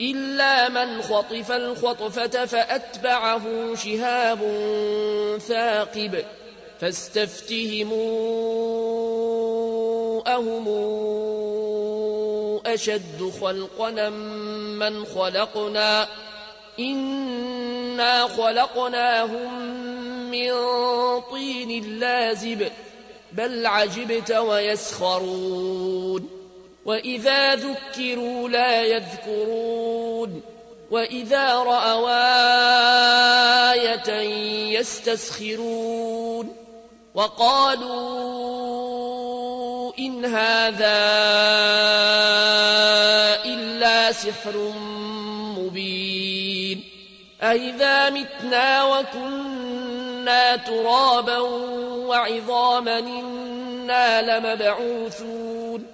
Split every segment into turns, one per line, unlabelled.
إلا من خطف الخطفة فأتبعه شهاب ثاقب فاستفتهموا أهم أشد خلقنا من خلقنا إنا خلقناهم من طين لازب بل عجبت ويسخرون وإذا ذكروا لا يذكرون وإذا رأوا آية يستسخرون وقالوا إن هذا إلا سحر مبين أئذا متنا وكنا ترابا وعظاما إنا لمبعوثون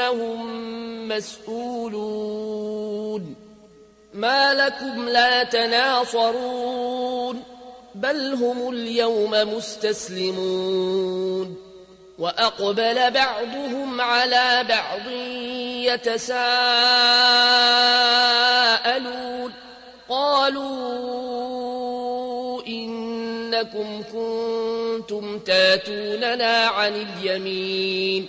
إنهم مسؤولون. ما لكم لا تناصرون. بل هم اليوم مستسلمون. وأقبل بعضهم على بعض يتساءلون. قالوا إنكم كنتم تاتوننا عن اليمين.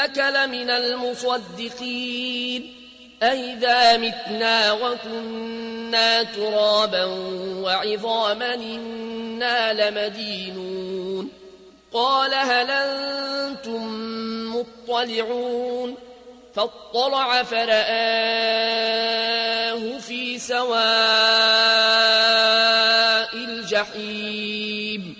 أئنك لمن المصدقين. أئذا متنا وكنا ترابا وعظاما إنا لمدينون. قال هل أنتم مطلعون؟ فاطلع فرآه في سواء الجحيم.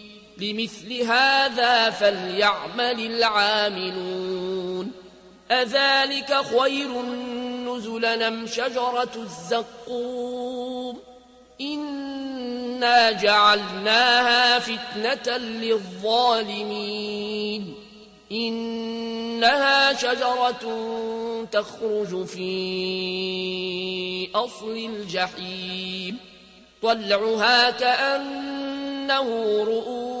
لمثل هذا فليعمل العاملون. أذلك خير نزلا أم شجرة الزقوم؟ إنا جعلناها فتنة للظالمين. إنها شجرة تخرج في أصل الجحيم. طلعها كأنه رؤوس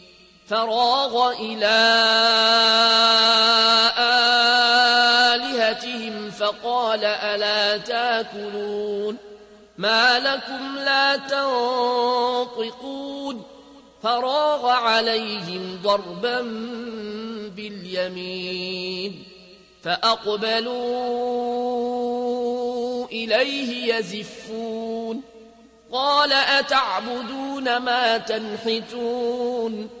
فراغ إلى آلهتهم فقال ألا تاكلون؟ ما لكم لا تنطقون؟ فراغ عليهم ضربا باليمين فأقبلوا إليه يزفون. قال أتعبدون ما تنحتون؟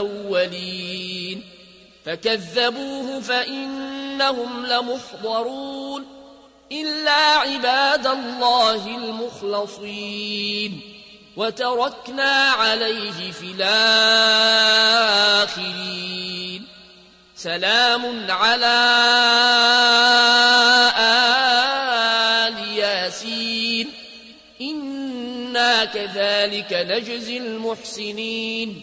الأولين. فكذبوه فإنهم لمحضرون. إلا عباد الله المخلصين. وتركنا عليه في الآخرين. سلام على آل ياسين. إنا كذلك نجزي المحسنين.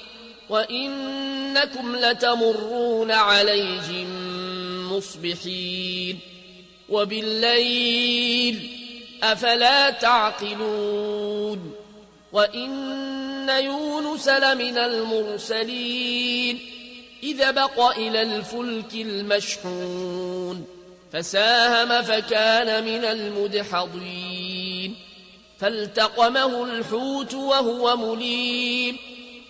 وإنكم لتمرون عليهم مصبحين وبالليل أفلا تعقلون وإن يونس لمن المرسلين إذا بق إلى الفلك المشحون فساهم فكان من المدحضين فالتقمه الحوت وهو مليم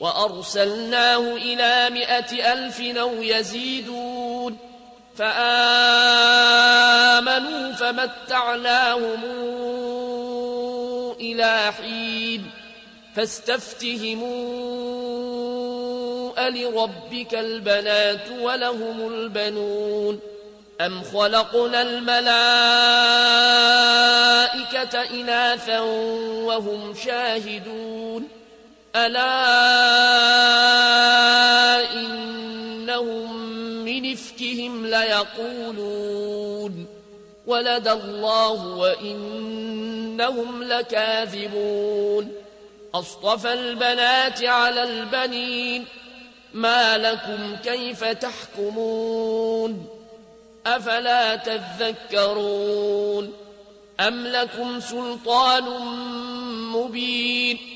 وأرسلناه إلى مائة ألف أو يزيدون فآمنوا فمتعناهم إلى حين فاستفتهموا ألربك البنات ولهم البنون أم خلقنا الملائكة إناثا وهم شاهدون ألا إنهم من إفكهم ليقولون ولد الله وإنهم لكاذبون أصطفى البنات على البنين ما لكم كيف تحكمون أفلا تذكرون أم لكم سلطان مبين